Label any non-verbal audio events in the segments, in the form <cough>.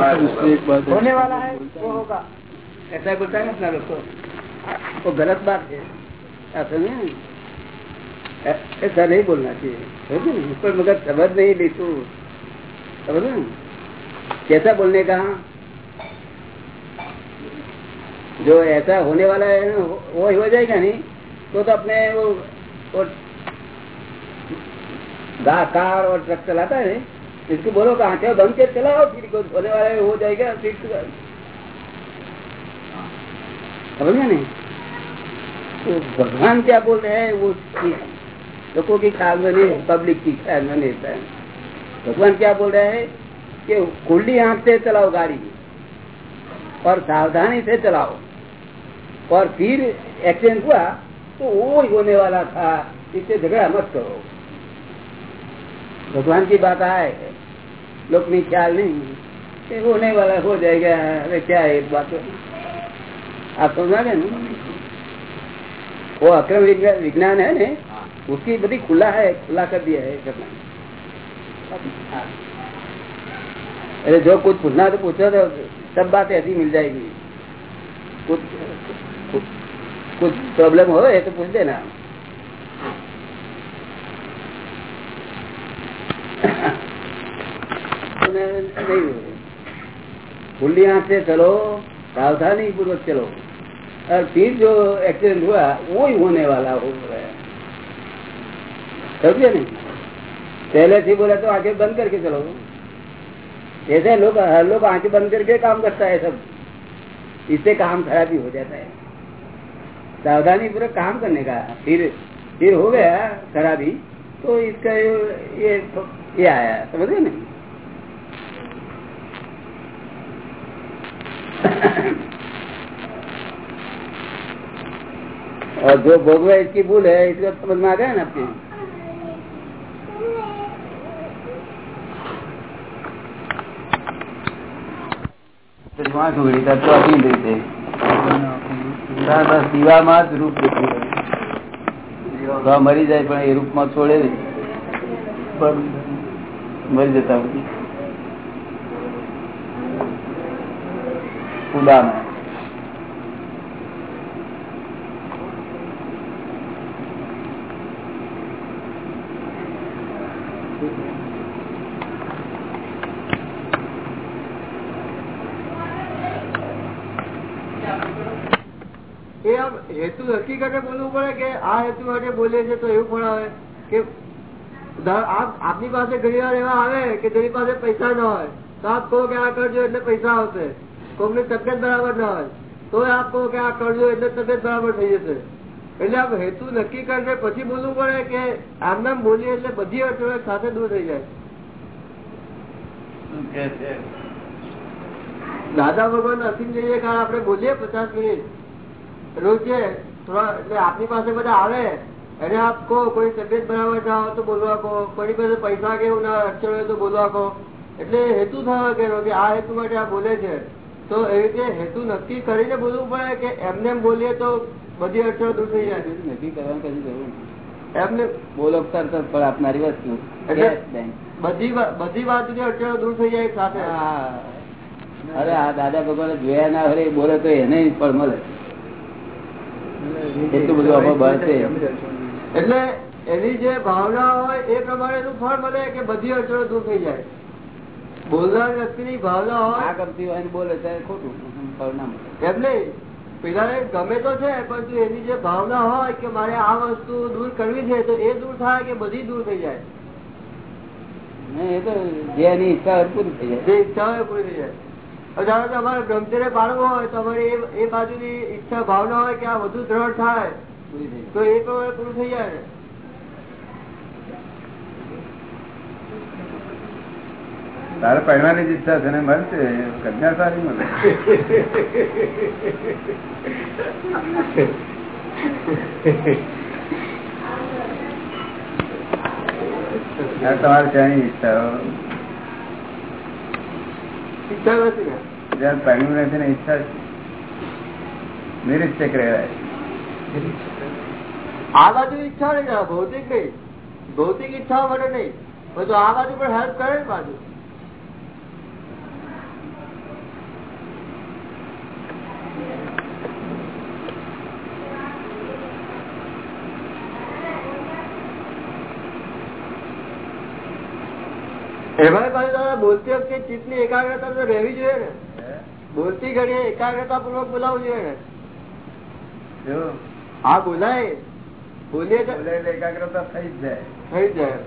वाला है। होने वाला है वो होगा। ऐसा बोलता है ना अपना लोग वो गलत बात है। ऐसा नहीं ऐसा नहीं बोलना चाहिए। उस पर मगर समझ नहीं ली तू समझ ना कैसा बोलने का? जो ऐसा होने वाला है वो वो हो जाएगा नहीं? तो तो अपने वो, वो कार और ट्रक चलाता है। इसको बोलो कि आँखें बंद के चलाओ, फिर कुछ होने वाला हो जाएगा, फिर तो- समझ में नहीं? तो भगवान क्या बोल रहे हैं? वो लोगों की ख्याल में नहीं पब्लिक की ख्याल में नहीं है। भगवान क्या बोल रहे हैं? कि खुली आँख से चलाओ गाड़ी। और सावधानी से चलाओ। और फिर एक्सीडेंट हुआ तो वो होने वाला था। इससे झगड़ा मत करो। भगवान की बात आए लोग में ख्याल नहीं होने वाला हो जाएगा अरे क्या है इस बात आप समझा गए वो अक्रम विज्ञान है ना? उसकी बड़ी खुला है खुला कर दिया है करना। हाँ। अरे जो कुछ पूछना तो पूछो तो सब बात ऐसी मिल जाएगी। कुछ कुछ, कुछ प्रॉब्लम हो तो पूछ देना। चलो सावधानी पूर्वक चलो और फिर जो एक्सीडेंट हुआ वो ही होने वाला हो रहा है नहीं पहले से बोला तो आँखें बंद करके चलो ऐसे लोग हर लोग आँखें बंद करके काम करता है सब इससे काम खराब ही हो जाता है सावधानी पूर्वक काम करने का फिर फिर हो गया खराबी तो इसका ये ये आया समझे ना और जो भोगवे इसकी भूल है इसको समझ में आ गया ना आपकी વાંક ઉઘડી તો ચોથી રીતે બસ દીવામાં જ રૂપ દેખાય. તો આ મરી જાય પણ એ રૂપમાં છોડે નહીં. મરી જતા પછી ઉદામાં હેતુ હકીકતે બોલવું પડે કે આ હેતુ માટે બોલે છે તો એવું પણ આવે કે આપની પાસે ઘણી વાર એવા આવે કે જેની પાસે પૈસા ના હોય. તો આપ કહો કે આ કરજો એટલે પૈસા આવશે. કોઈની તબિયત બરાબર ના હોય. તો આપ કહો કે આ કરજો એટલે તબિયત બરાબર થઈ જશે. એટલે આપ હેતુ નક્કી કરીને પછી બોલવું પડે કે આમ નામ બોલીએ એટલે બધી અડચણો સાથે દૂર થઈ જાય. દાદા ભગવાન અસીમ જઈએ કારણ આપણે બોલીએ પચાસ મિનિટ. રોજે થોડા એટલે આપની પાસે બધા આવે. એને આપ કહો કોઈ તબિયત બરાબર ના હોય તો બોલવા કહો કોઈ પાસે પૈસા કે એવું ના અડચણ હોય તો બોલવા કહો એટલે હેતુ થવા કે કે આ હેતુ માટે આ બોલે છે. તો એ રીતે હેતુ નક્કી કરીને બોલવું પડે કે એમને બોલીએ તો બધી અડચણો દૂર થઈ જાય. નક્કી કરવાની કઈ જરૂર એમને બોલો તરત જ આપનારી વસ્તુ. એટલે બધી બધી વાતની અડચણો દૂર થઈ જાય સાથે. હા. અરે આ દાદા ભગવાન જોયા ના હોય બોલે તો એને પણ મળે. એટલું બધું આપણે બળ છે. એટલે એની જે ભાવના હોય એ પ્રમાણે નું ફળ મળે કે બધી અડચણો દૂર થઈ જાય. બોલનાર વ્યક્તિની ભાવના આ હોય ગમતી હોય બોલે ત્યારે ખોટું ફળ ના મળે. એમ નહીં. પેલા ગમે તો છે પરંતુ એની જે ભાવના હોય કે મારે આ વસ્તુ દૂર કરવી છે તો એ દૂર થાય કે બધી દૂર થઈ જાય? એ તો જે ઈચ્છા હોય પૂરી થઈ જાય. જે ઈચ્છા હોય પૂરી થઈ જાય. ધારો કે અમારે બ્રહ્મચર્ય પાડવું હોય તો અમારી એ- બાજુની ઈચ્છા ભાવના હોય કે આ વધુ દ્રઢ થાય તો એ તો પૂરું થઈ જાય તારે પહેરવાની જ ઈચ્છા છે ને મળશે કન્યા સારી મળે. તમારે ક્યાંય ઈચ્છા ઈચ્છા નથી ને. જ્યાં પહેર્યું નથી ને ઈચ્છા છે. નિરીક્ષક રહેવાય. આ બાજુ ઈચ્છા નહીં ભૌતિક નહીં. ભૌતિક ઈચ્છા મળે નહીં. બધું આ બાજુ પણ હેલ્પ કરે બાજુ એમાં પાછું દાદા બોલતી વખતે ચિત્તની એકાગ્રતા તો રહેવી જોઈએ ને. બોલતી ઘડીએ એકાગ્રતા પૂર્વક બોલાવવું જોઈએ ને. હા બોલાય. બોલે એકાગ્રતા થઈ જાય. થઈ જાય.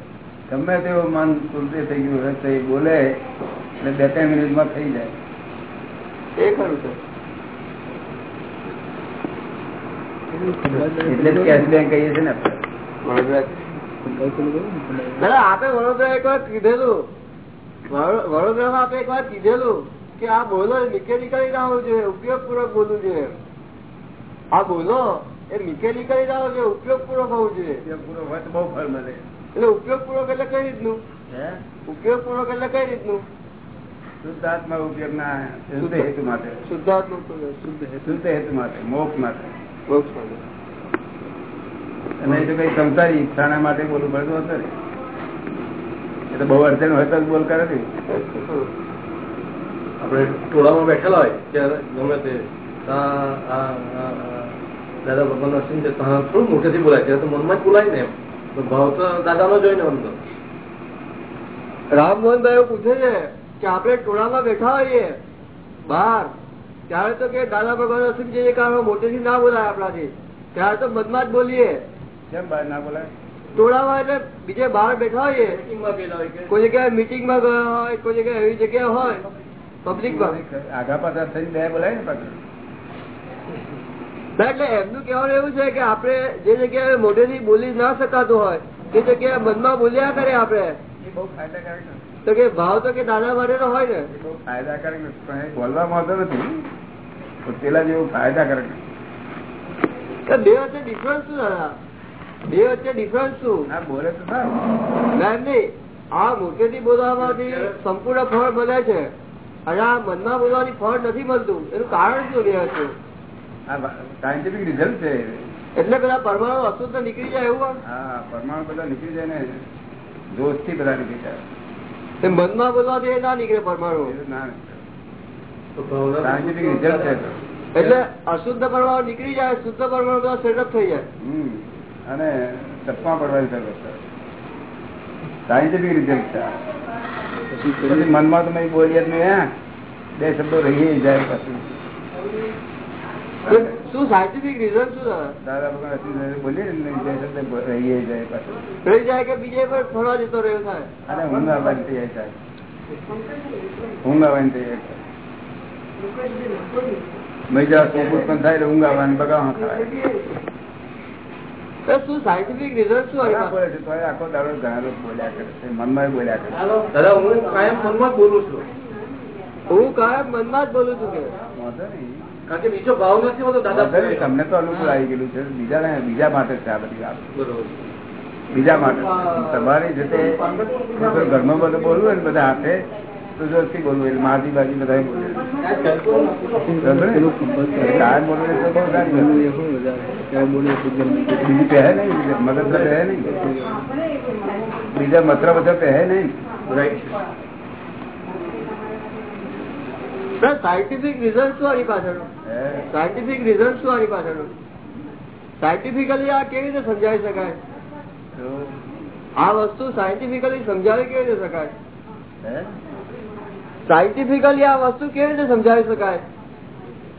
ગમે તેવો મન સ્ફૂર્તિ થઈ ગયું હોય તો એ બોલે એટલે બે ત્રણ મિનિટમાં થઈ જાય. એ ખરું છે. એટલે જ કેશ બેંક કહીએ છીએ ને આપણે. આપે વડોદરા એક વાર કીધેલું. વડોદરા વડોદરામાં આપે એક વાર કીધેલું કે આ બોલો મિકેનિકલી ના હોવું જોઈએ ઉપયોગ પૂર્વક બોલવું જોઈએ. આ બોલો એ મિકેનિકલી ઉપયોગ પૂર્વક હોવું જોઈએ. એટલે ઉપયોગ પૂર્વક એટલે કઈ રીતનું? ઉપયોગ પૂર્વક એટલે કઈ રીતનું? શુદ્ધાત્મા ઉપયોગ ના શુદ્ધ હેતુ માટે. શુદ્ધાત્મક શુદ્ધ હેતુ. માટે મોક્ષ માટે. મોક્ષ માટે. અને એ તો કઈ સંસારી ઈચ્છાના માટે બોલવું પડતું હતું ને. એ તો બહુ અડચણ હોય તો બોલ કરે ને આપણે ટોળામાં બેઠેલા હોય ત્યારે ગમે તે. દાદા ભગવાન નરસિંહ છે. થોડું મોટેથી બોલાય. છે તો મનમાં જ બોલાય ને એમ. તો ભાવ તો દાદાનો જ હોય ને અંદર રામમોહનભાઈ પૂછે છે કે આપણે ટોળામાં બેઠા હોઈએ બહાર ત્યારે તો કે દાદા ભગવાન નરસિંહ જે કારણ મોટેથી ના બોલાય આપણાથી. ત્યારે તો મનમાં જ બોલીએ. કેમ બહાર ના બોલાય? ટોળામાં એટલે બીજે બહાર બેઠા હોઈએ. માં કોઈ જગ્યાએ મીટિંગમાં ગયા હોય કોઈ જગ્યાએ એવી જગ્યા હોય પબ્લિકમાં. આગા પાછા થઈને બે બોલાય ને પાછું? એટલે એમનું કહેવાનું એવું છે કે આપણે જે જગ્યાએ મોઢેથી બોલી ના શકાતું હોય તે જગ્યાએ મનમાં બોલ્યા કરે આપણે. તો કે ભાવ તો કે દાદા માટે હોય ને. ફાયદાકારક નથી. બોલવામાં આવતો નથી. પેલા જેવું ફાયદાકારક બે વચ્ચે ડિફરન્સ શું દાદા? બે વચ્ચે ડિફરન્સ શું? હા બોલે તો ના નહીં. આ મોટેથી બોલવામાંથી સંપૂર્ણ ફળ મળે છે. અને આ મનમાં બોલવાની ફળ નથી મળતું. એનું કારણ શું છે? આ સાયન્ટિફિક રિઝલ્ટ છે. એટલે બધા પરમાણુ અશુદ્ધ નીકળી જાય એવું હા પરમાણુ બધા નીકળી જાય ને જોશથી બધા નીકળી જાય. મનમાં બોલવાથી ના નીકળે પરમાણુ. સાયન્ટિફિક રિઝલ્ટ છે એટલે અશુદ્ધ પરમાણુ નીકળી જાય શુદ્ધ પરમાણુ બધા સેટઅપ થઈ જાય. હમ અને ચશ્મા પડવાની જરૂર સાયન્ટિફિક રિઝલ્ટ છે પછી મનમાં તમે બોલીએ જ નહીં બે શબ્દો રહી જાય પછી. શું? સાયન્ટિફિક રીઝન શું દાદા? દાદા ભગવાન બોલીએ ને બે શબ્દ રહી જાય પાછું. રહી જાય કે બીજે પર ફરવા જતો રહ્યો થાય? અને ઊંઘ આવવાની તૈયાર થાય. ઊંઘ આવવાની તૈયાર થાય. મજા થાય એટલે બગાવા ખાય શું સાયન્ટિફિક રીઝન શું બોલે છે તો આખો દાડો ઘણા લોકો બોલ્યા કરે છે મનમાં બોલ્યા કરે દાદા હું કાયમ મનમાં જ બોલું છું. હું કાયમ મનમાં જ બોલું છું કે. વાંધો નહીં. કે બીજો ભાવ નથી હોતો દાદા. તમને તો અનુકૂળ આવી ગયેલું છે. બીજા બીજા માટે છે આ બધી વાત. બીજા માટે તમારી જે ઘરમાં બધું બોલવું હોય ને બધા હાથે તો જોરથી બોલવું એટલે માજી બાજી બધા. બીજું પહેરે નહીં મગજ પહેરે નહીં. બીજા મત્ર બધા પહેરે નહીં. રાઈટ સાયન્ટિફિક રિઝલ્ટ શું આની પાછળનું? સાયન્ટિફિક રિઝલ્ટ શું આની પાછળનું? સાયન્ટિફિકલી આ કેવી રીતે સમજાવી શકાય? આ વસ્તુ સાયન્ટિફિકલી સમજાવી કેવી રીતે શકાય? સાયન્ટિફિકલી આ વસ્તુ કેવી રીતે સમજાવી શકાય?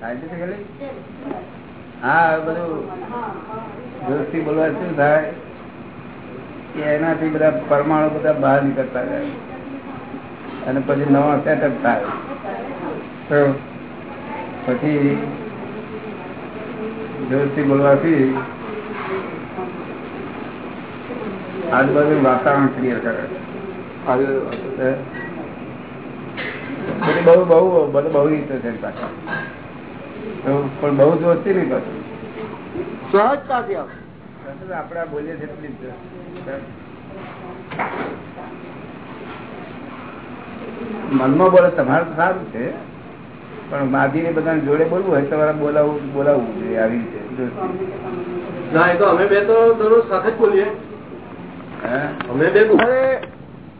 Scientifically? હા બધું જોરથી બોલવા શું થાય? કે એનાથી બધા પરમાણુ બધા બહાર નીકળતા જાય. અને પછી નવા સેટઅપ થાય. પછી જોરથી બોલવાથી આજુબાજુ વાતાવરણ ક્લિયર કરે. બધી બહુ બહુ બધું બહુ રીતે છે એની પણ બહુ જોરથી નહીં પાછું. સહજતાથી આમ આપણે આ બોલીએ છીએ એટલી છે. મનમાં બોલે તમારે સારું છે. પણ માધીને બધા જોડે બોલવું હોય તમારે બોલાવવું બોલાવવું જોઈએ આવી રીતે. ના એ તો અમે બે તો દરરોજ સાથે જ બોલીએ હે? અમે બે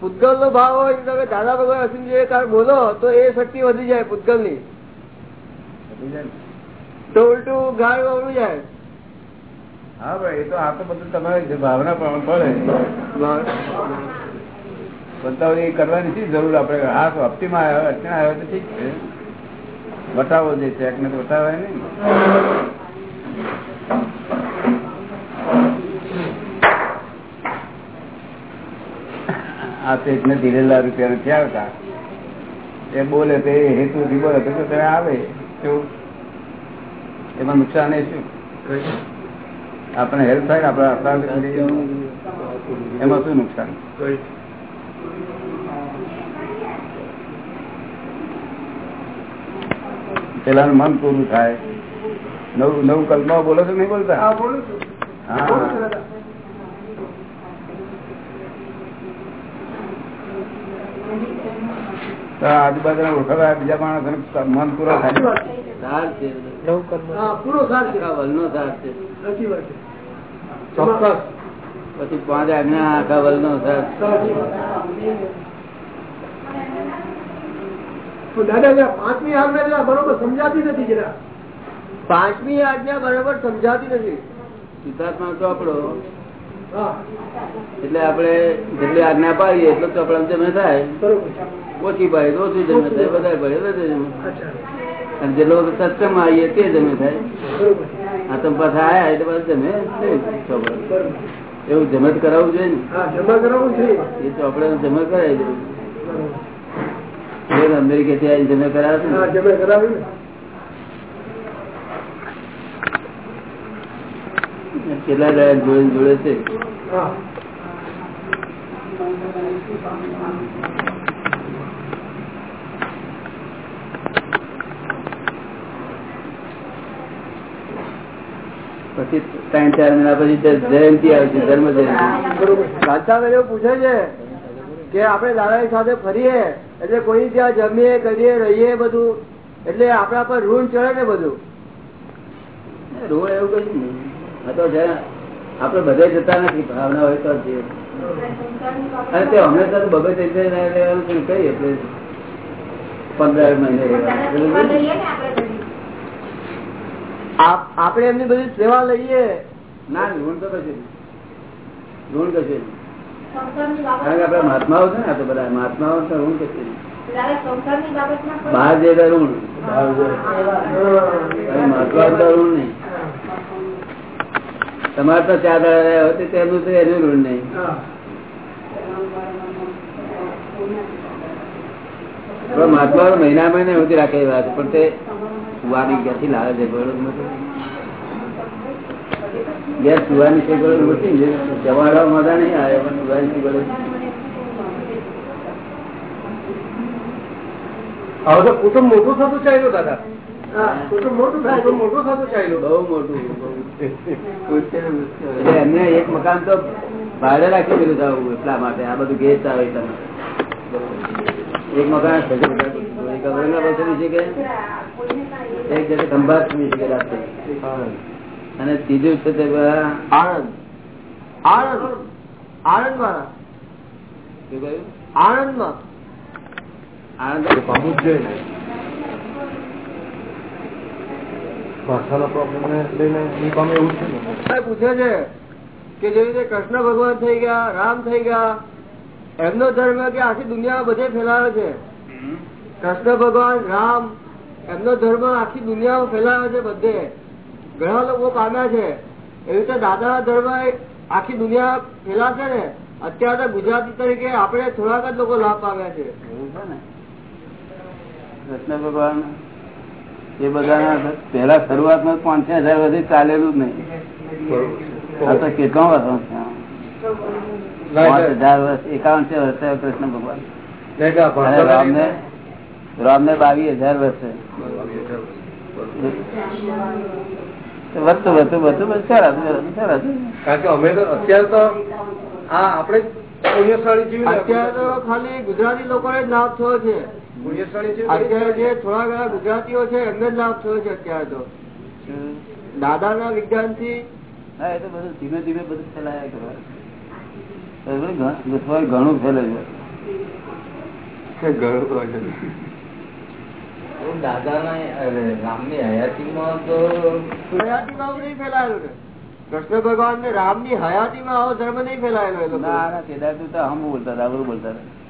પૂતગલ નો ભાવ હોય તો તમે દાદા ભગવાન અસીમ જે બોલો તો એ શક્તિ વધી જાય પૂતગલની ને? તો ઉલટું ગાળ વળું જાય હા ભાઈ એ તો આ તો બધું તમારે ભાવના પ્રમાણ પડે પંતાવલી કરવાની શી જરૂર આપડે હા હપ્તીમાં આવ્યો અડચણ આવ્યો તો ઠીક છે વટાવો જે ચેક ને તો ને આ ચેક ને ધીરેલા રૂપિયા નથી આવતા એ બોલે તે હેતુ થી બોલે તો ત્યારે આવે શું? એમાં નુકસાન એ શું? આપણે હેલ્પ થાય આપણા એમાં શું નુકસાન? પેલાનું મન પૂરું થાય. નવું નવું કલ્પના બોલો છો નહીં બોલતા? આજુબાજુ ઓળખાવા બીજા માણસ મન પૂરો થાય. સાર છે. પૂરો સાર છે. પછી પાંચ આજ્ઞા આખા વલનો સાર સાચી વાત. તો દાદા જરા પાંચમી આજ્ઞા બરોબર સમજાતી નથી જરા. પાંચમી આજ્ઞા બરોબર સમજાતી નથી. શુદ્ધાત્મા ચોપડો એટલે આપણે જેટલી આજ્ઞા પાડીએ એટલો ચોપડા જમે થાય. ઓછી પાડીએ તો ઓછી જમે થાય વધારે પડે વધારે જમે અને જે લોકો સત્સંગમાં આવીએ તે જમે થાય. આ તમે પાછા આયા એટલે પાછું જમે ચોપડા એવું જમત કરાવવું જોઈએ હા જમા કરાવવું છે ને એ ચોપડા જમા કરાવી દેવું. બરોબર. ત્યાં જમે કરાવ્યું કેટલા જોડે જોડે છે? પછી ત્રણ ચાર મહિના પછી જયંતિ આવશે ધર્મ જયંતિ પૂછે છે. કે આપણે દાદાની સાથે ફરીએ એટલે કોઈ ત્યાં જમીએ કરીએ રહીએ બધું એટલે આપણા પર ઋણ ચડે ને બધું? ઋણ એવું કઈ નહીં. તો આપણે બધે જતા નથી ભાવના હોય તો જઈએ. અને તે હંમેશા બબે થઈ જાય એટલે છે ને કઈ એટલે? પંદર મહિને આપણે એમની બધી સેવા લઈએ. ના ઋણ તો કશે ઋણ કશે નહીં. કારણ કે આપડા મહાત્માઓ છે ને આ તો બધા મહાત્માઓ તો ઋણ કે. બહાર જે ઋણ મહાત્મા તો ઋણ નહીં. તમારે તો ચાર દાડા હોય તો તેમનું તો એનું ઋણ નહીં. મહાત્મા મહિના મહિને ઉધી રાખે એ વાત પણ તે સુવાની ક્યાંથી લાવે છે ઘેર સુવાની છે નથી જવાડવા મજા નહીં આવે પણ સુવાની છે. હવે તો કુટુંબ મોટું થતું ચાલ્યું દાદા. હા, કુટુંબ મોટું થાય કુટુંબ મોટું થતું ચાલ્યું. બહુ મોટું બહુ. એટલે એમને એક મકાન તો ભાડે રાખી દીધું એટલા માટે. આ બધું ગેસ આવે એટલા માટે એક મકાન ઔરંગાબાદ એક જગ્યાએ ખંભાત રાત્રે. અને ત્રીજું છે તે આણંદ આણંદ આણંદ શું કહ્યું? આણંદમાં આણંદ પામવું જ જોઈએ ભાષાના પ્રોબ્લેમ ને લઈને એ એવું છે પૂછે છે કે જેવી રીતે કૃષ્ણ ભગવાન થઈ ગયા રામ થઈ ગયા એમનો ધર્મ કે આખી દુનિયા બધે ફેલાયો છે? કૃષ્ણ ભગવાન રામ એમનો ધર્મ આખી દુનિયામાં ફેલાયો છે બધે? ઘણા લોકો પામ્યા છે. એવી રીતે દાદા ધર્મ એ આખી દુનિયા ફેલાશે ને અત્યારે ગુજરાતી તરીકે આપણે થોડાક જ લોકો લાભ પામ્યા છે. એવું છે કૃષ્ણ ભગવાન એ બધા પહેલા શરૂઆતમાં પાંચ છ હજાર વર્ષથી ચાલેલું જ નહીં. આ તો કેટલા વર્ષ છે પાંચ હજાર વર્ષ એકાવન છે વર્ષ કૃષ્ણ ભગવાન. રામ ને રામ ને રામને રામને બાવીસ હજાર વર્ષે વધતું વધતું બધું બધું સરસ સરસ કારણ કે અમે તો અત્યારે તો આ આપણે અત્યારે તો ખાલી ગુજરાતી લોકોને જ લાભ થયો છે. પુણ્યશાળી અત્યારે જે થોડા ઘણા ગુજરાતીઓ છે એમને જ લાભ થયો છે અત્યારે તો. દાદાના વિજ્ઞાનથી હા એ તો બધું ધીમે ધીમે બધું ફેલાયા? ઘણું ફેલાયું. ને કૃષ્ણ ભગવાન ને રામની હયાતીમાં આવો ધર્મ નહીં ફેલાયેલો તું હમ બોલતા હતા અવરું બોલતા હતા.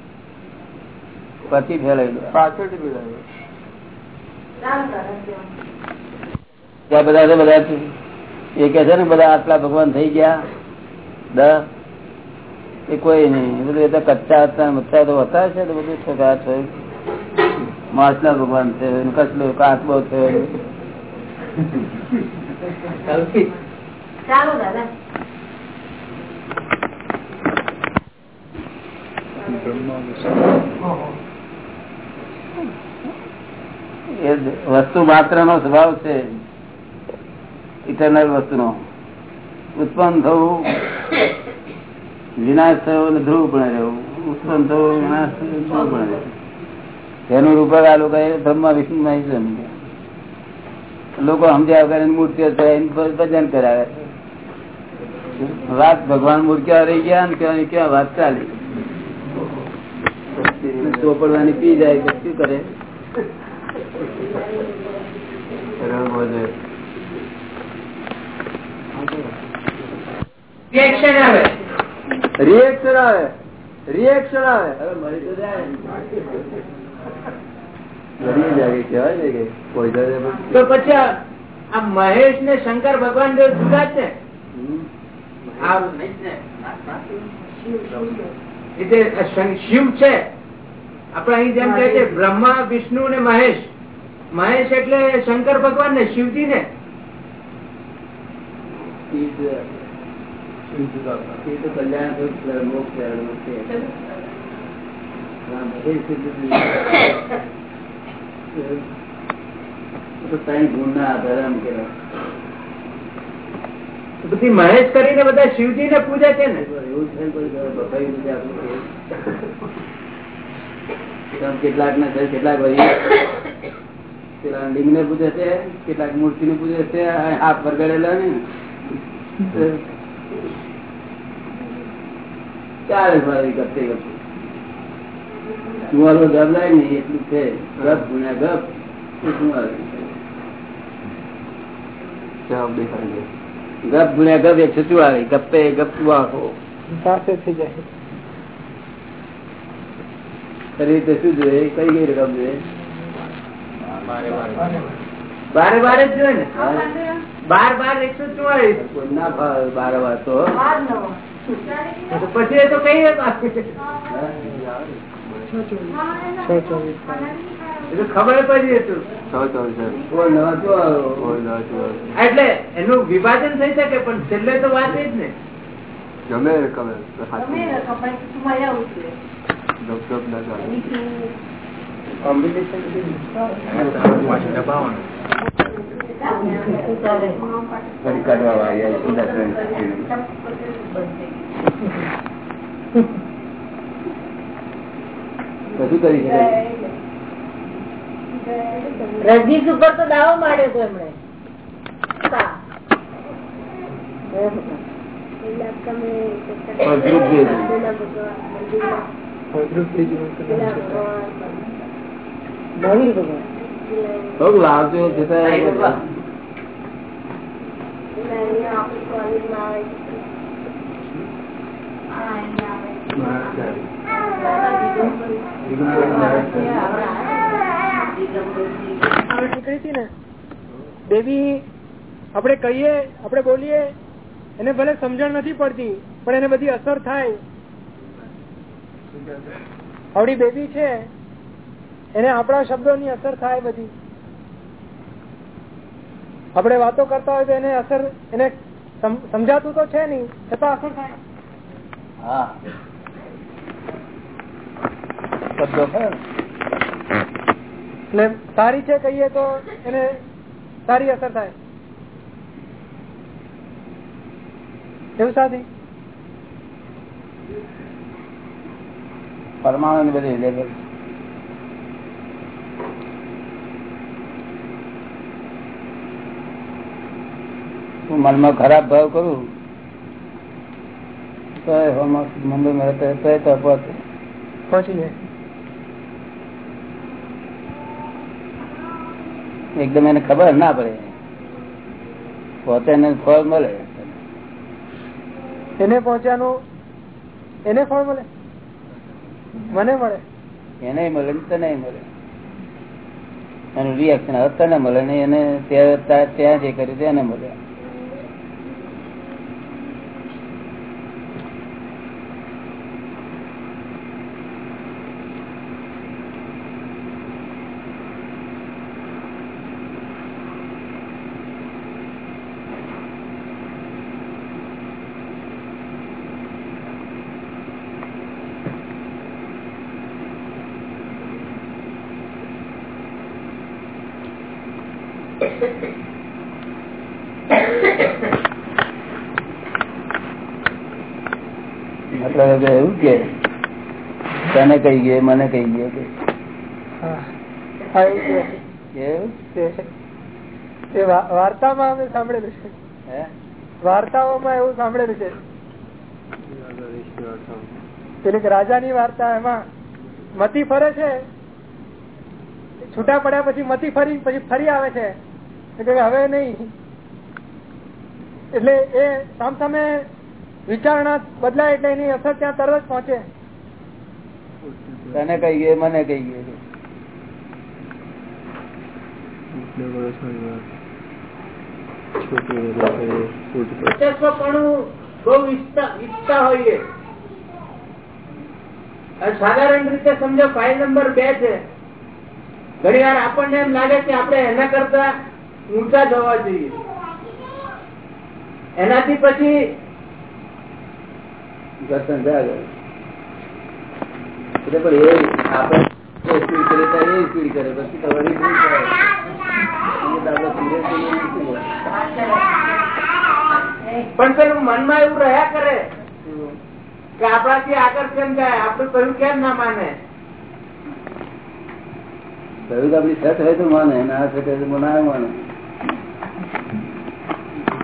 પછી ત્યાં બધા બધા એ કે છે ને બધા આટલા ભગવાન થઈ ગયા. દસ. એ કોઈ નહીં. એ બધું એ તો કચ્ચા હતા મચ્ચા તો હતા છે બધું છે કે આ ભગવાન છે કસલો કાચબો છે. ચાલો દાદા. એ વસ્તુ માત્ર નો સ્વભાવ છે ઇટરનલ વસ્તુનો. ઉત્પન્ન થવું વિનાશ થયો અને ધ્રુવ પણ રહેવું ઉત્પન્ન થવું વિનાશ થયો ધ્રુવ પણ રહેવું તેનું રૂપક આ લોકો બ્રહ્મા વિષ્ણુ માં લોકો સમજ્યા વગર એની મૂર્તિઓ ભજન કરાવે. વાત ભગવાન મૂર્તિઓ રહી ગયા ને ક્યાં ક્યાં વાત ચાલી. ચોપડવાની પી જાય શું કરે? રિએક્શન આવે. રિએક્શન આવે. રિએક્શન આવે. હવે મળી તો જાય મરી જાય કહેવાય ને કે કોઈ જાય પછી. તો પછી આ મહેશ ને શંકર ભગવાન જો જુદા શં- શિવ છે. આપડે અહીં જેમ કહે છે બ્રહ્મા વિષ્ણુ ને મહેશ. મહેશ એટલે શંકર ભગવાન ને શિવજી ને. કલ્યાણ રૂપ છે, મોક્ષ છે, રૂપ છે. હા, બધે સિદ્ધ છે. એ તો ત્રણ ગુણના આધારે આમ કહેવાય. બધી મહેશ કરીને બધા શિવજી ને પૂજા છે ને. કેટલાક ને કેટલાક પેલા લિંગ ને પૂજે છે કેટલાક મૂર્તિ ને પૂજે છે હાથ વરગાડેલા ને <laughs> ચાલે કરતે સુવાલો જવાબ લાય ને એટલું છે. ગપ ગુણ્યા ગપ એ સુવાલો. ગપ ગુણ્યા ગપ એ છૂટું આવે. ગપે ગપ ચુવાળો સાથે થઈ જાય. શું જોઈએ? કઈ કઈ રકમ જોઈએ? બારે બારે. જ જોઈએ ને? બાર બાર એકસો ચુવાળીસ કોઈ ના ભાવે બાર વાર તો. પછી એ તો તો ખબર પડી. એટલે એનું વિભાજન થઈ શકે પણ છેલ્લે તો વાત જ ને. ગમે તમે સુધા કરી. કશું કરી શકાય રજીસ ઉપર તો દાવો માંડ્યો હતો એમણે. લાવજો દેવી, આપણે કહીએ, આપણે બોલીએ, એને ભલે સમજણ નથી પડતી, પણ એને બધી અસર થાય. આવડી બેબી છે, એને આપણા શબ્દોની અસર થાય બધી. આપણે વાતો કરતા હોય તો એને અસર, એને સમજાતું તો છે નહીં છતાં અસર થાય. હા. શબ્દો એટલે સારી છે કહીએ તો એને સારી અસર થાય. એવું સાથી પરમાણુ બધી લેવલ હું મનમાં ખરાબ ભાવ કરું, તો તો એ તો પહોંચે. જાય. એકદમ એને ખબર ના પડે. પોતે એને ફળ મળે. એને પહોંચ્યાનું એને ફળ મળે? મને મળે. એને મળે તને મળે. એનું રિએક્શન અત્યારે તને મળે ને એને ત્યાં ત્યાં જે કર્યું તેને મળે. એવું કે? તને કઈ ગયો મને કઈ ગયો કે? હા. હા, એવું છે. એવું? તે- તે વા- વાર્તામાં અમે સાંભળેલું છે. વાર્તાઓમાં એવું સાંભળેલું છે. પેલી રાજાની વાર્તા એમાં મતી ફરે છે. છૂટા પડ્યા પછી મતી ફરી પછી ફરી આવે છે. હવે નહીં. એટલે એ સામ સામે વિચારણા બદલાય એટલે એની અસર ત્યાં તરત જ પહોંચે. તને કહી ગયે મને કહી ગયે સાધારણ રીતે સમજો ફાઇલ નંબર બે છે. ઘણી વાર આપણને એમ લાગે કે આપણે એના કરતા ઊંચા જવા જોઈએ. એનાથી પછી ઘર્ષણ થયા કરે એટલે પણ એ આપણે સ્પીડ કરીએ તો એ સ્પીડ કરે પછી તો વળી શું કરે? એટલે આપણે seriously લઈને શું હોય? પણ પેલું મનમાં એવું રહ્યા કરે કે આપણાથી આકર્ષણ થાય આપણે કહ્યું કેમ ના માને? કહ્યું તો આપણી સત હોય તો માને ના સત હોય તો ના માને.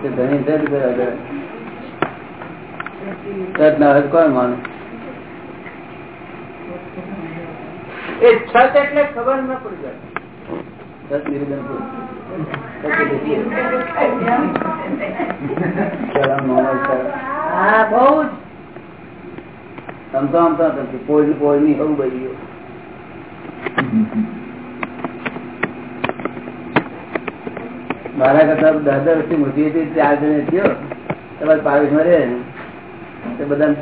ધણી સત કર્યા કરે ના હોય તો કોણ માને એ છત એટલે ખબર ન પડી જાય. નિવેદન પૂરું. હા ની હોવું બધી મારા કરતા દસ દસ વર્ષથી મોટી હતી ચાર જણ થયો. તમારે પાવીસમાં રહે તે બધા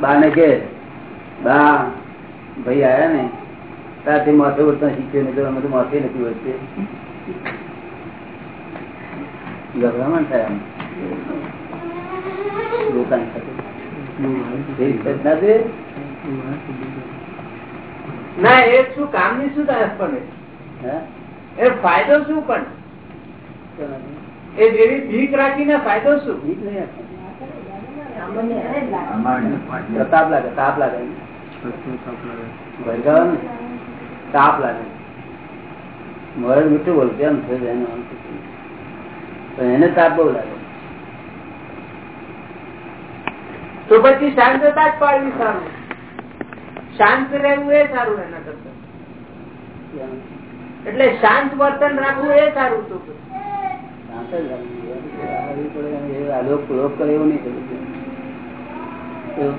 બા ને કે બા ભાઈ આયા ને? ત્યાંથી માથે ઉઠતા શીખ્યો નહીં તો અમે તો માથે નથી વચ્ચે ગભરામણ થાય આમ. સાથે ના એ શું કામની શું થાય પણ એ ફાયદો શું પણ? એ જેવી ભીખ રાખીને ફાયદો શું? ઠીક નહીં તાપ લાગે તાપ લાગે. તાપ લાગે. મોરડ મીઠું બોલ કેમ થયું એનો એને તાપ બહુ લાગે. તો પછી શાંતતા જ પાડવી સારું શાંત રહેવું એ સારું એના કરતા. એટલે શાંત વર્તન રાખવું એ સારું તો શાંત જ રાખવું. આવી પડે આ લોક લોક કરે એવું નહીં જો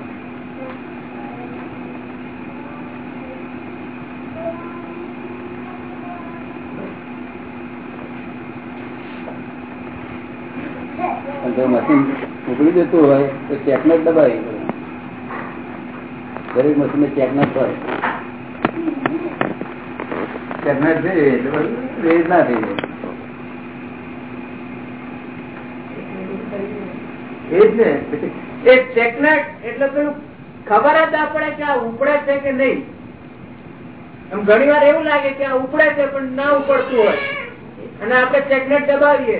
મશીન મશીન ચેકને જ હોય ચેકને જ થઈ ના થઈ એ જ ને એ ચેકનેટ એટલે પેલું ખબર જ ના પડે કે આ ઉપડે છે કે નહીં. એમ ઘણી વાર એવું લાગે કે આ ઉપડે છે પણ ના ઉપડતું હોય. અને આપણે ચેકનેટ દબાવીએ.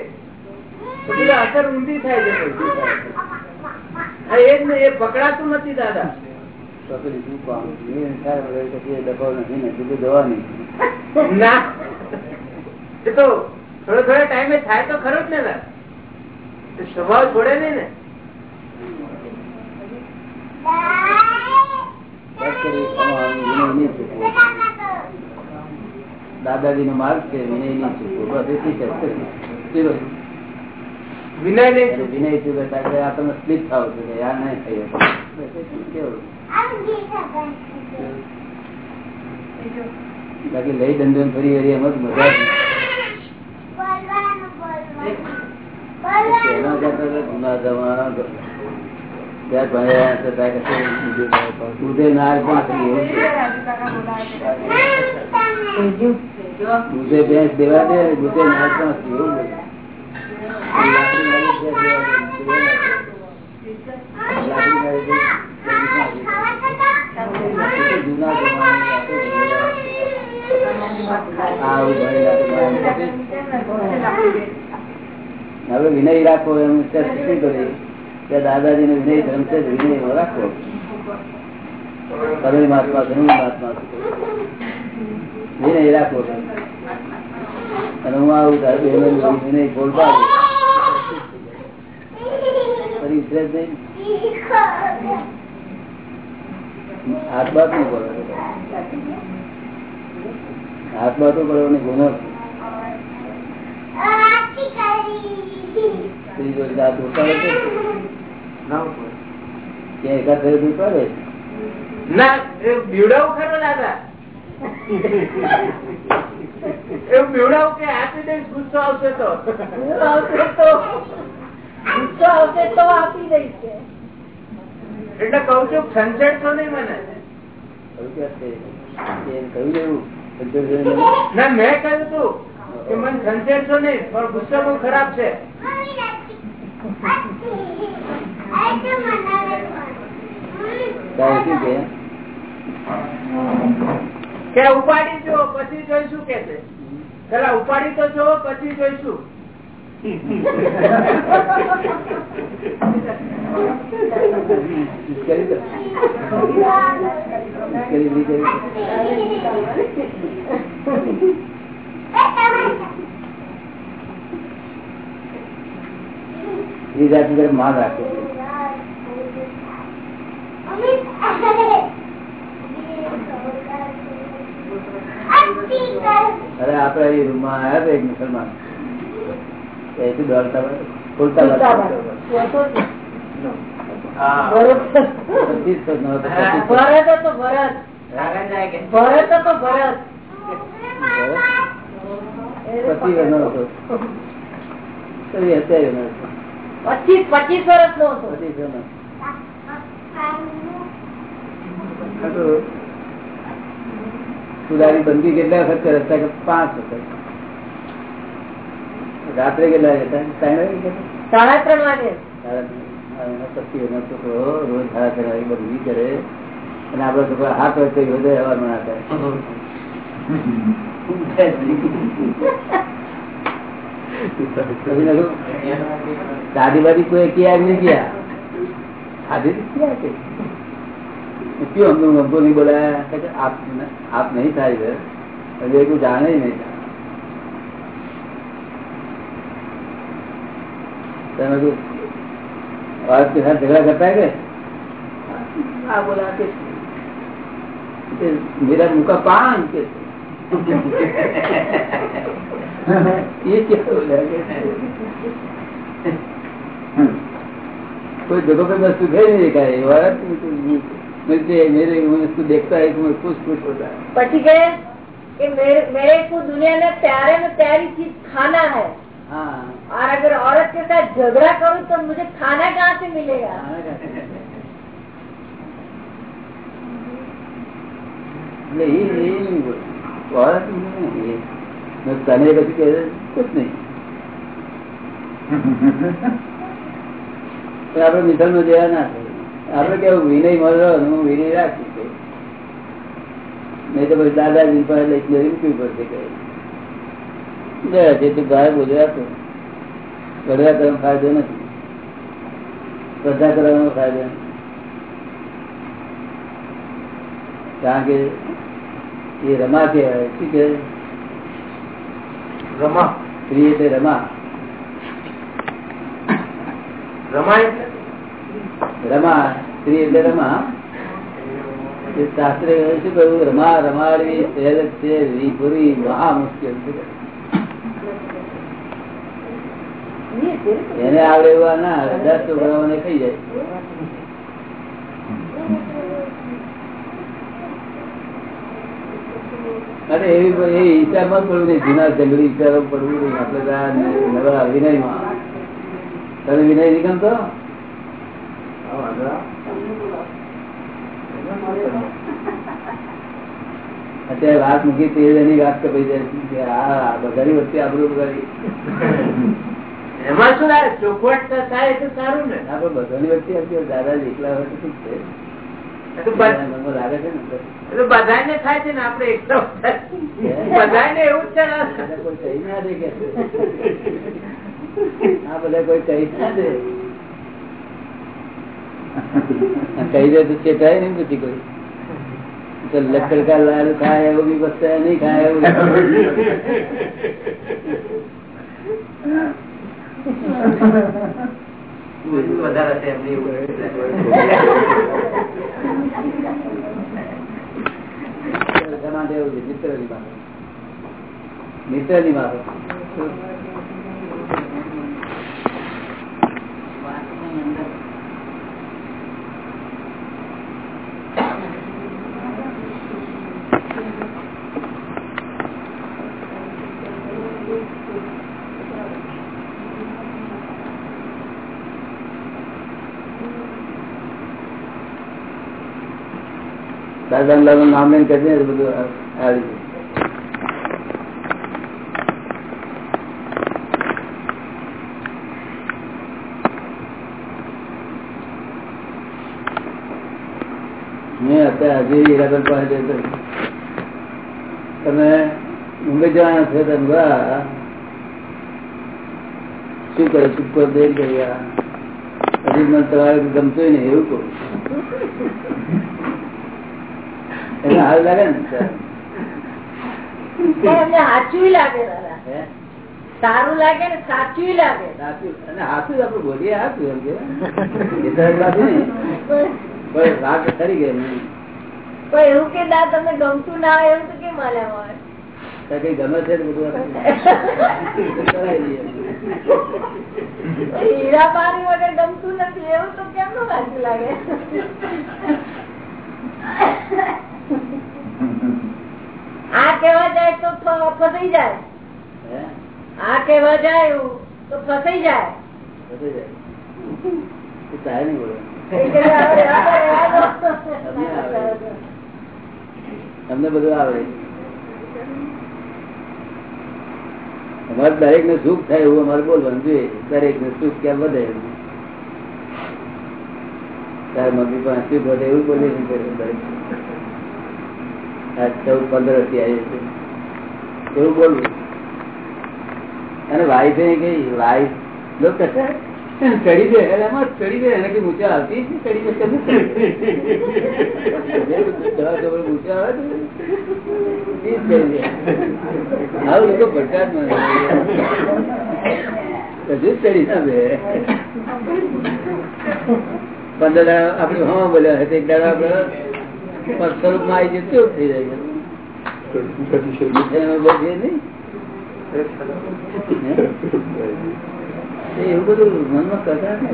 પછી અસર ઊંધી થાય છે એ જ ને એ પકડાતું નથી દાદા. ને એ તો થોડો થોડો ટાઈમે થાય તો ખરું જ ને સ્વભાવ છોડે નહીં ને બસ કરી આમાં વિનય નહીં ચૂકવો દાદાજી નો માર્ગ છે વિનય નહીં ચૂકવો બસ. વિનય વિનય આ તમે સ્લીપ થાવ છો કે યાર નહીં થઈ કેવું? બાકી લઈ દંડન ફરી વળી એમ જ મજા. એના કરતા તો જમાના ત્યાં ભણ્યા. હવે વિનય રાખો એમ શીખવી પડે કે દાદાજી ને વિનય ધર્મ છે વિનયમાં રાખો તમે મહાત્મા ધર્મ મહાત્મા વિનય રાખો અને હું આવું તારે વિનય બોલ પાડું ફરી ઉતરે જ નહીં. હાથ બાત નહીં બોલો. હાથ બાતો પડવાનો ગુનો છે. સ્ત્રી જોડે દાંત છે. ના એ બીવડાવું ખરો દાદા. એવું બીવડાવું કે આપી દઈશ ગુસ્સો આવશે તો. આવશે તો. ગુસ્સો આવશે તો આપી દઈશ એટલે કઉ છું ખંચેડશો નહીં મને. ને મેં કહ્યું તું કે મને ખંચેડશો નહીં પણ ગુસ્સો બહુ ખરાબ છે. કે? ઉપાડી જો પછી જોઈશું કે છે? પેલા ઉપાડી તો જો પછી જોઈશું જાતની તરફ માન રાખે અરે આપડે એ રૂમમાં આવ્યા એક મુસલમાન. એથી દોડતા ખોલતા પચીસ અત્યારે નો હતો. પચીસ પચીસ વર્ષ નો હતો પચીસ વર્ષનો. આ તો સુધારી બંધી કેટલા વખત કરે? પાંચ વખત. રાત્રે કેટલા સાડા ત્રણ વાગે. સાડા ત્રણ. વાગે હાથ વર્ષે હૃદય <laughs> દાદી બાદી કોઈ ક્યાં ગયા? किया तो किया के क्यों हम लोग हमको नहीं बुलाया कहते आप आप नहीं था इधर। अभी को जाना ही नहीं था। मैं कहूँ, औरत के साथ झगड़ा करता है क्या? हाँ बोला मेरा मुँह का पान के। ये क्या बोला के <laughs> कोई जगह पे वस्तु भेज नहीं देखा है वह मुझे मेरे उसको देखता है मैं खुश खुश होता है। पति गए कि मेरे, मेरे को दुनिया में प्यारे में प्यारी चीज़ खाना है। हाँ। और अगर औरत के साथ झगड़ा करूँ तो मुझे खाना कहाँ से मिलेगा? नहीं नहीं तो औरत नहीं है मैं तने कुछ नहीं। આપડે મિસાલ નો જેવા ના આપડે કેવું વિનય મળ્યો હું વિનય રાખી. નહીં તો પછી દાદાજી પાસે લઈ જઈ મૂકવી પડશે કે? ગયા છે તો ગાય બોલ્યા તો ગળ્યા કરવાનો ફાયદો નથી. શ્રદ્ધા કરવાનો ફાયદો નથી. કારણ કે એ રમા કહેવાય શું કે રમા. સ્ત્રી એટલે રમા. રમા એટલે? રમા, સ્ત્રી એટલે રમા. શાસ્ત્ર શું કહ્યું રમા, રમાડવી સહેલ છે રીપુરી મહા મુશ્કેલ છે. એને આવડે એવા ના, દસ છોકરાઓને ખાઈ જાય. અરે એવી એ વિચારમાં પડવું નહીં, જૂના જંગલી વિચારો પડવું નહીં. આપણે નવા વિનયમાં. તમે વિનય નીકળતો અત્યારે વાત મૂકી તે એની વાત કે ભાઈ આ બધાની વચ્ચે આપણું બગાડી. એમાં શું થાય? ચોખવટ થાય તો સારું ને. આપડે બધાની વચ્ચે દાદા એકલા હોય તો ઠીક છે? બધાને થાય છે ને આપડે એકદમ બધાને એવું જ છે ને. કોઈ કહી ના દે કે આ બધા કોઈ કહી ના દે. કહી દે તો ચેતાય નહીં પછી કોઈ. તો લક્કડ કા લાલ ખાય એવું બી બસતા નહીં ખાય એવું. બધું વધારે છે મિત્ર એવું. સમાન દાદા નું નામ લઈને મેં અત્યારે હજી ઈરાબેન પાસે જતો તમે મુંબઈ જવાના છો તમે શું કરે? ચૂપ પર દઈ ગયા હજી મને તમારે ગમતું ને એવું કહું. એને હાલ લાગે ને? સાચું લાગે સારું લાગે ને સાચું લાગે. અને હાથું જ આપણે બોલીએ હાથું એમ કે. ખરી એવું કે ના તમને ગમતું ના હોય એવું તો કેમ માલ્યા હોય? કઈ ગમે છે હીરા પાણી વગર ગમતું નથી એવું તો કેમનું લાગે? આ કેવા જાય તો ફસાઈ જાય. આ કેવા જાય તો ફસાઈ જાય. બધું. તમને બધું આવડે અમારે દરેક ને સુખ થાય એવું અમારે બોલવાનું જોઈએ. દરેક ને સુખ કેમ વધે? તાર મમ્મી પણ સુખ વધે એવું બોલે કરે દરેક ચૌદ પંદર બોલવું અને વાઈફે કઈ વાઈફ લોકો ચડી દે એમાં ચડી દે એને કઈ ઊંચા આવતી ચડી દે. ભટકા જ હજુ ચડી ના પંદર આપડે હા બોલ્યા હતા. એક દાડા આપડે સ્વરૂપમાં આવી જતું એવું થઈ જાય. એવું બધું મનમાં કરતા ને.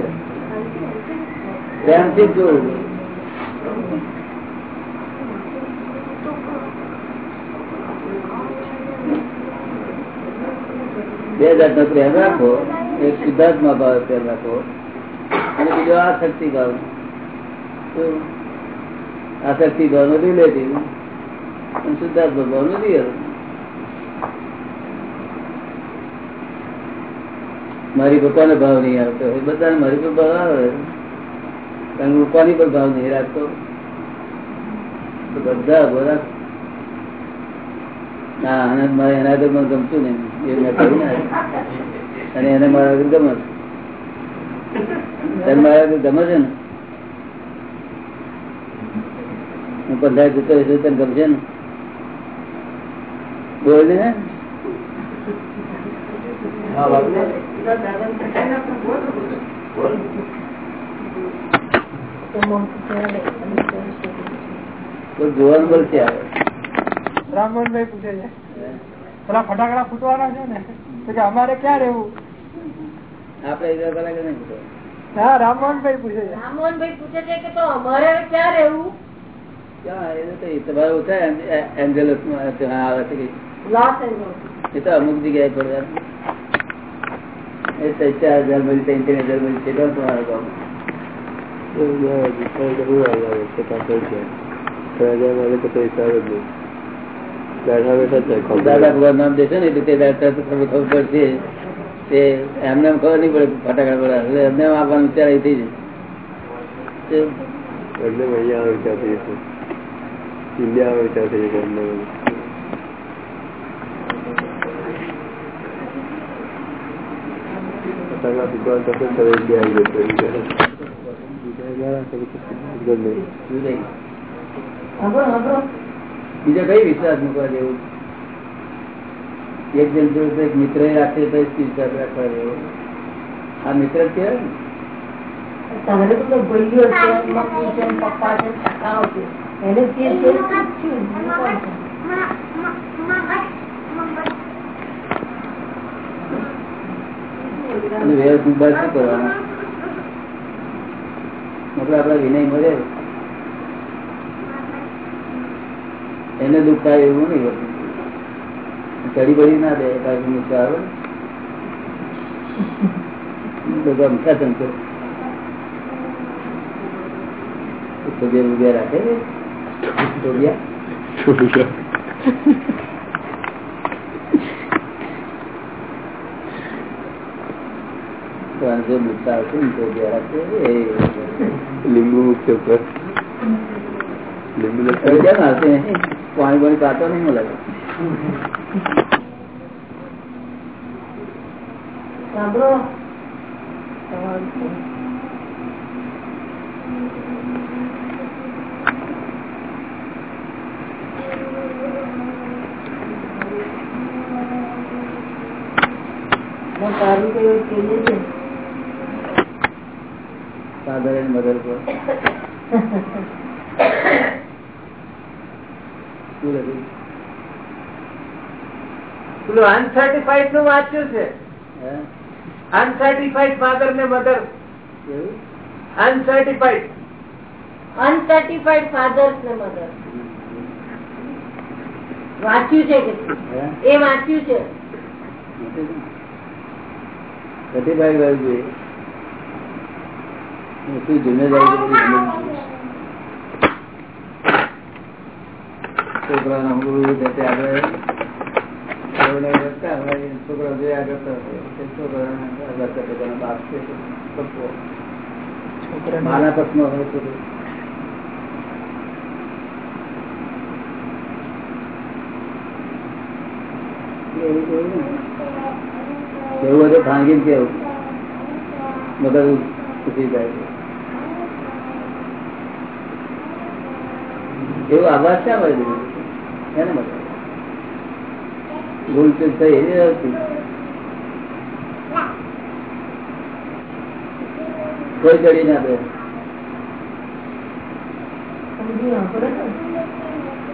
બે જાત નો પ્રેમ રાખો, એક સિદ્ધાર્થમાં ભાવ પ્રેમ રાખો, અને બીજો આ શક્તિ ભાવ નો રિલેટિવ અને સિદ્ધાર્થ ભાવ નો રિયલ મારી પોતાને ભાવ નહીં આવતો એ બધાને મારી પર ભાવ આવે. કારણ હું કોની પર ભાવ નહીં રાખતો. બધા બોલા ના આનંદ મારે એના આગળ મને ગમતું નહીં. એ મેં કહ્યું અને એને મારા આગળ ગમે છે. મારા આગળ ગમે છે ને. હું પંદર જતો તને ગમશે ને? બોલ ને. હા બાબુ કોઈ જોવાનું બોલશે આવે બ્રાહ્મણભાઈ પૂછે છે. પેલા ફટાકડા ફૂટવાના છે ને તો કે અમારે ક્યાં રહેવું? આપડે રામમોહનભાઈ પૂછે? છે. રામમોહનભાઈ પૂછે છે કે તો અમારે ક્યાં રહેવું? તમારે ઓછા આવે છે કે. લોસ એન્જલસ એ તો અમુક જગ્યાએ પડે. એ ચાર હજાર મળી ત્રણ ત્રણ હજાર મળી છે તમારા ગામ. દાદા ભગવાન નામ દેશે ને એટલે તે દાદા ખબર પડશે. તે એમને એમ ખબર નહીં પડે ફટાકડા પડે. એટલે એમને આપવાનું વિચાર થઈ જશે ઇન્ડિયા વિચાર થઈ ગયો તો બીજા કઈ વિશ્વાસ મૂકવા જેવું? એક જણ જોડે એક મિત્ર રાખે તો જ વિશ્વાસ રાખવા જેવો. આ મિત્ર તો છે મમ્મી છે પપ્પા છે કાકાઓ છે. એને દુઃખ થાય એવું નહીં હોતું. ચડી બળી ના દે કાંઈ નીચે આવે ચમકે સોબિયા બોબિયા રાખે ને સોબિયા તો આને જો મૂકતા આવશે ને સોબિયા રાખે એ લીંબુ મુખ્ય પર લીંબુ હવે લખાય કેમ આવશે પાણી પાણી પાતો નહીં મળે સાંભળો તારું તો એવું કહીએ છે સાધારણ મદદ પર. પેલું અનસર્ટિફાઈડનું વાંચ્યું છે. અનસર્ટિફાઈડ ફાધર ને મધર અનસર્ટિફાઈડ અનસર્ટિફાઈડ ફાધર્સ ને મધર વાંચ્યું છે કે? એ વાંચ્યું છે? પ્રતિભાઈ ગયું જોઈએ શું જિમ્મેદારી. છોકરાના હું થશે આગળ છોકરા જે આગળ છોકરાને બાપ છે તો પક્ષમાં હોય છોકરો. એવું તો એવું હોય તો ખાનગી કેવું? મગર ખુશી જાય એવું આભાસ ક્યાં મળે એને માટે ભૂલ ચૂક થઈ એવી હતી. કોઈ ચડી ના દે.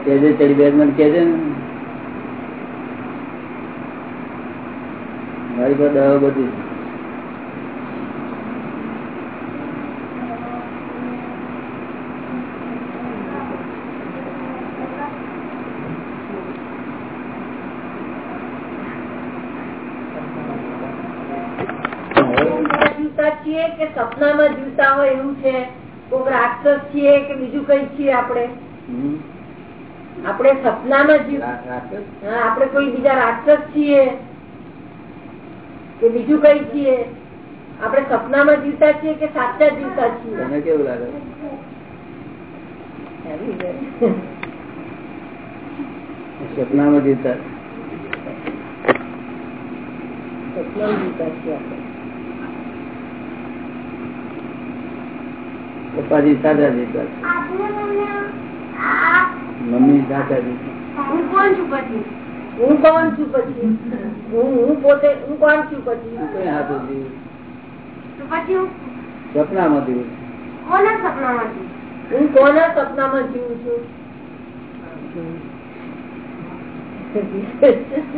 કેજે ચડી બે મને કેજે ને? મારી પાસે દવા બધી છીએ કે સપનામાં જીવતા હોય એવું છે? કોઈક રાક્ષસ છીએ કે બીજું કઈ છીએ આપણે. આપણે સપનામાં જીવ આપણે કોઈ બીજા રાક્ષસ છીએ. કે બીજું કઈ છીએ આપણે સપનામાં જીવતા છીએ કે સાચા જીવતા છીએ? તને કેવું લાગે? સપનામાં જીવતા. સપનામાં જીવતા છીએ આપણે. પપ્પાજી સાચા જીવતા મમ્મી સાચા જીવતા. હું કોણ છું પછી? હું કોણ છું પછી? હું હું પોતે હું કોણ છું પછી? કોઈ હાથું જીવ પછી સપનામાં જીવ કોના સપનામાં હું કોના સપનામાં જીવું છું?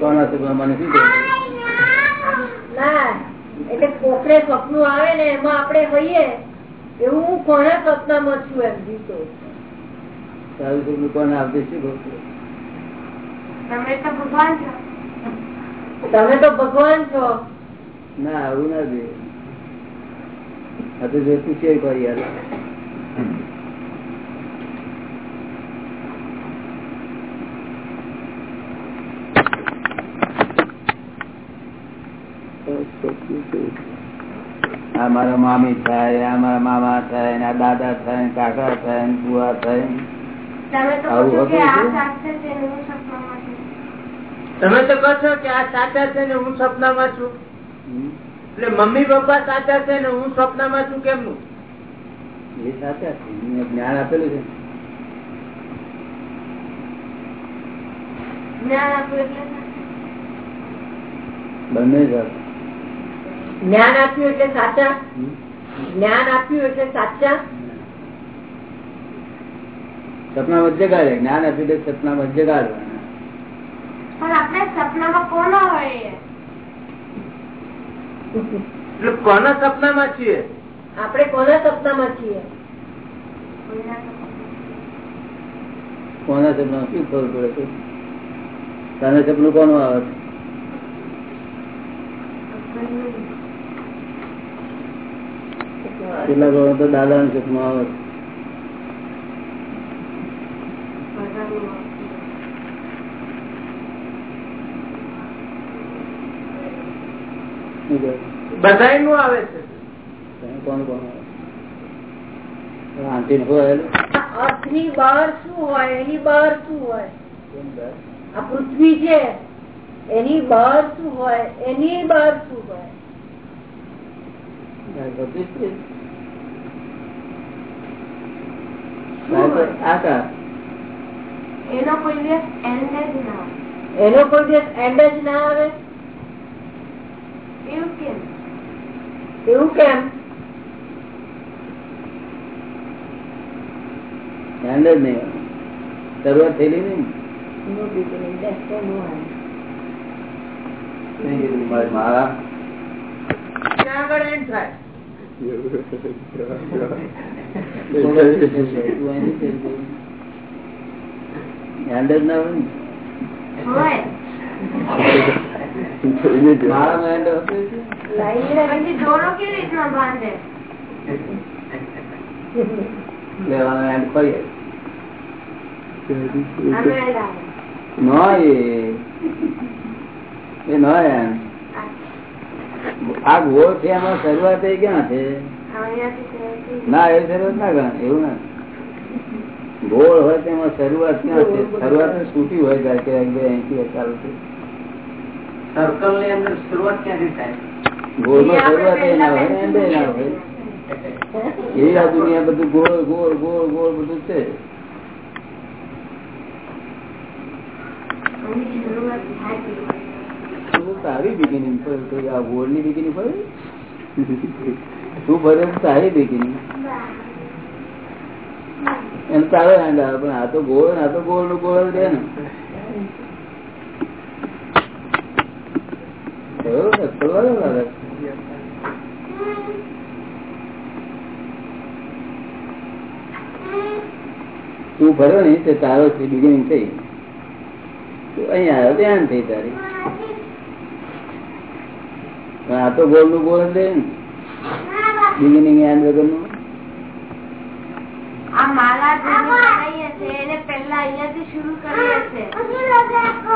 કોના સપનામાં ના એટલે કોકને સપનું આવે ને એમાં આપણે હોઈએ. એવું હું કોના સપનામાં છું એમ જીતો. સારું સપનું કોને આવતી શું? તમે તો ભગવાન છો. તમે તો ભગવાન છો. ના આવું નથી હજુ જોતું છે કોઈ યાર આ મારા મામી થાય આ મારા મામા થાય ને આ દાદા થાય કાકા થાય ને બુઆ થાય. તમે આવું હતું આ શું? સાચું છે ને હું સપનામાં છું તમે તો કહો છો કે આ સાચા છે ને હું સપનામાં છું? એટલે મમ્મી પપ્પા સાચા છે ને હું સપનામાં છું કેમનું? એ સાચા છે એમને જ્ઞાન આપેલું છે. જ્ઞાન આપ્યું એટલે? બંને જ્ઞાન આપ્યું એટલે સાચા? જ્ઞાન આપ્યું એટલે સાચા? સપના જ જગાડે જ્ઞાન આપ્યું એટલે સપના જ જગાડવાના પણ આપણે સપનામાં કોનો હોય કોના સપનામાં છીએ? આપણે કોના સપનામાં છીએ? કોના સપના શું ખબર પડે છે? તને સપનું કોનું આવે છે? કેટલાક લોકો તો દાદા નું સપનું આવે છે. શું કહે? બધા નું આવે છે. બહાર શું હોય એની બહાર શું હોય? આ પૃથ્વી છે. એની બહાર શું હોય એની બહાર શું હોય? બહાર બધું જ છે. બહાર તો આકાશ એનો કોઈ દિવસ એન્ડ જ ના એનો કોઈ દિવસ એન્ડ જ ના આવે? એવું કેમ? જ નહીં શરૂઆત થયેલી નહીં. મારા ના? હોય. <laughs> આ ગોળ છે એમાં શરૂઆત એ ક્યાં છે? ના એ શરૂઆત ના ગણ એવું ના. ગોળ હોય તેમાં શરૂઆત ક્યાં છે? શરૂઆત છૂટી હોય કારણ કે બે અહીંથી ચાલુ છે સર્કલની અંદર શરૂઆત ક્યાંથી થાય? ગોળમાં એ આપણે શરૂઆત એ ના હોય એન્ડ ના હોય. એ આ દુનિયા બધું ગોળ ગોળ ગોળ ગોળ બધું છે. તારી બિગિનિંગ પર આ ગોળની બિગિનિંગ પર? તું ભરે સારી તારી બિગિનિંગ એમ તારો એન્ડ આવે પણ આ તો ગોળ ને આ તો ગોળનું ગોળ જ ને. ને? તું ભર્યો ને તે તારો બિગિનિંગ થઈ. તું અહીંયા આવ્યો, ધ્યાન થઈ તારી. પણ આ તો ગોળનું. ગોળ જ ને બિગિનિંગ એન્ડ પહેલા અહીંયાથી શરૂ કરી હશે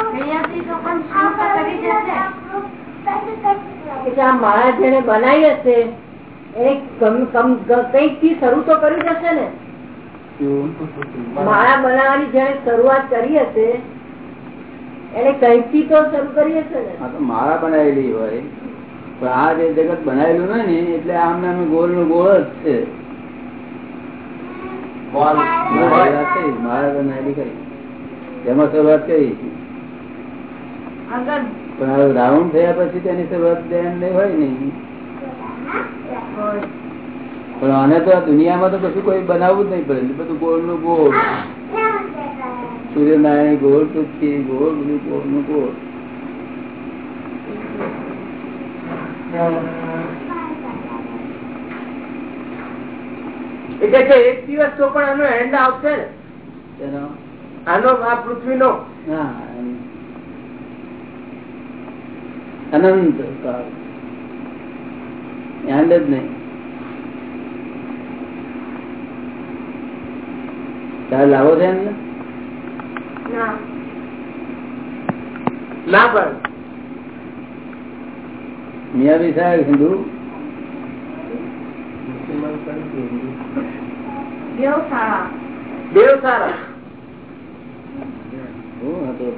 અહીંયાથી તો પણ શરૂ કરી જ આ માળા જેને બનાવી હશે એને કંઈકથી શરૂ તો કરી જ હશે ને? માળા બનાવવાની જયારે શરૂઆત કરી હશે એને કંઈકથી તો શરૂ કરી હશે ને? માળા બનાવેલી હોય. પણ આ જે જગત બનાવેલું હોય ને એટલે આમ નામ ગોળનું ગોળ જ છે. માળા માળા બનાવેલી કરી તેમાં શરૂઆત કરી. અગર પણ હવે રાઉન્ડ થયા પછી તેની શરૂઆત ધ્યાન હોય નહીં પણ આને તો આ દુનિયામાં તો કશું કોઈ બનાવવું જ નહીં પડે. બધું ગોળનું ગોળ. સૂર્યનારાયણ ગોળ પૃથ્વી ગોળ બધું ગોળનું ગોળ. એ કે એક દિવસ તો પણ આનો એન્ડ આવશે ને આનો આ પૃથ્વીનો. હા અનંત કાળ. યાદ જ નહીં. તારે લાવો છે એમને? ના. ના પણ. મિયા બી સાહેબ હિન્દુ?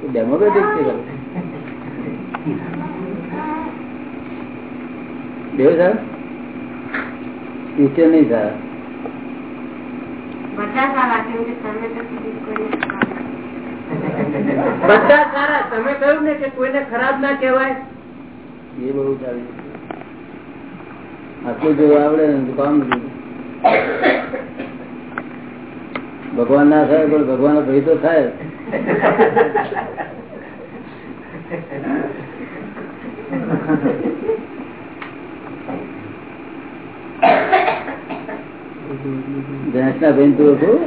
ડેમોક્રેટિક છે. દેવ સાહેબ ક્રિશ્ચિયન નહીં સારા બધા સારા તમે તો કીધું કોઈ સારા. બધા સારા તમે કહ્યું ને કે કોઈને ખરાબ ના કહેવાય એ બહુ ચાલે આટલું જો આવડે ને તો કામ. ભગવાન ના થાય પણ ભગવાન ભય તો થાય ભેંસ ના બેન તું હતું આપણા ધારા પવન લાઈન તો તું એ ધ- બાર ધાર્યું- આઠ ધાર્યું ત્યાંસી કરવું ઔરંગાબાદ એ જ ગુનો છે. એ બેન તું હતું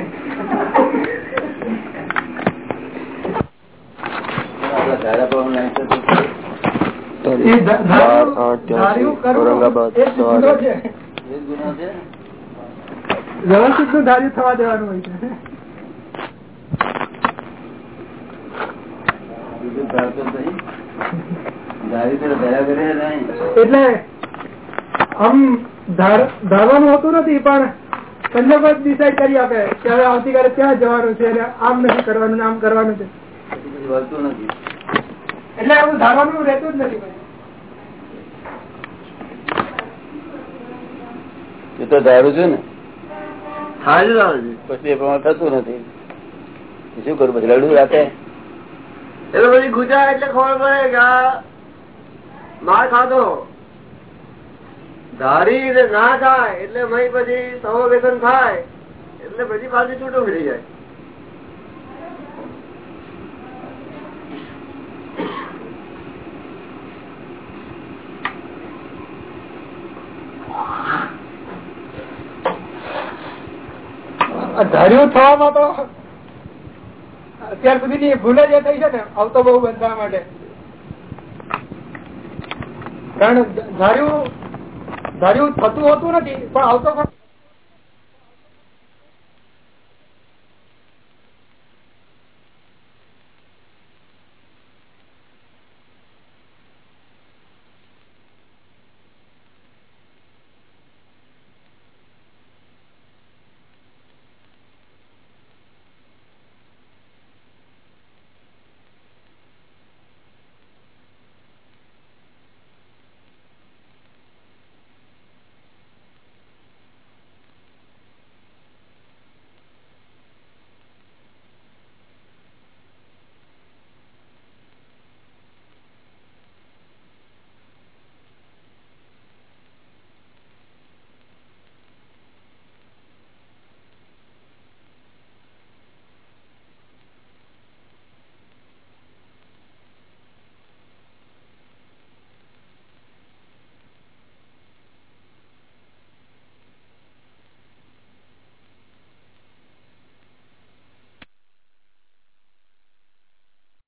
વ્યવસ્થિતનું ધાર્યું થવા દેવાનું હોય છે. એટલે આમ ધારવાનું હોતું નથી પણ સંજોગો ડિસાઈડ કરી આપે કે હવે આવતીકાલે ક્યાં જવાનું છે અને આમ નથી કરવાનું ને આમ કરવાનું છે. એટલે એવું ધારવાનું રહેતું જ નથી એ તો ધારું છું ને. પછી એ પ્રમાણે થતું નથી. શું કરું પછી રડું રાતે એટલે પછી ગુજરાત એટલે ખબર પડે કે આ માર ખાધો. ધારી ને ના થાય, એટલે મય પછી સમવેદન થાય, એટલે પછી પાછી છૂટું ફરી જાય. ધાર્યું થવામાં તો અત્યાર સુધીની ભૂલ જ થઈ છે ને, આવતો બહુ બંધવા માટે. કારણ ધાર્યું ધાર્યું થતું હોતું નથી પણ આવતો.